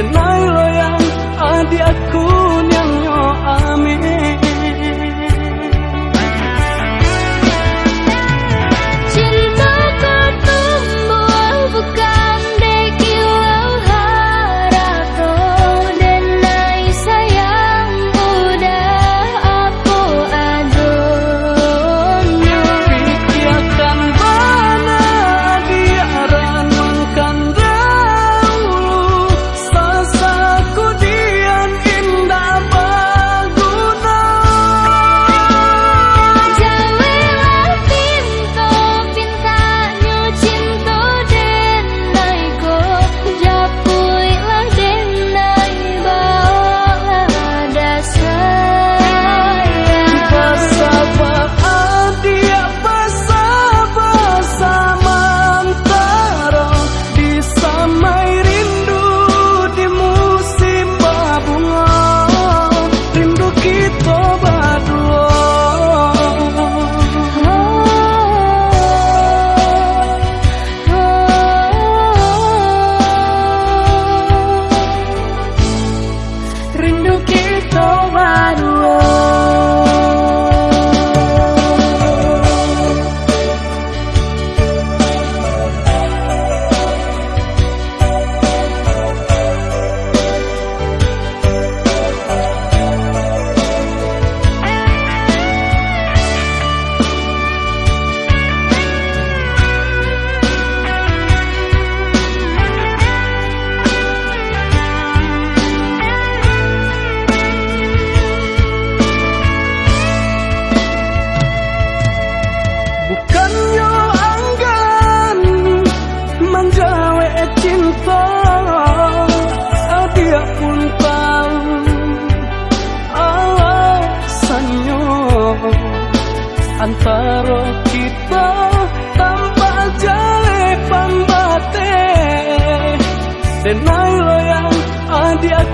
It denai loyang adiak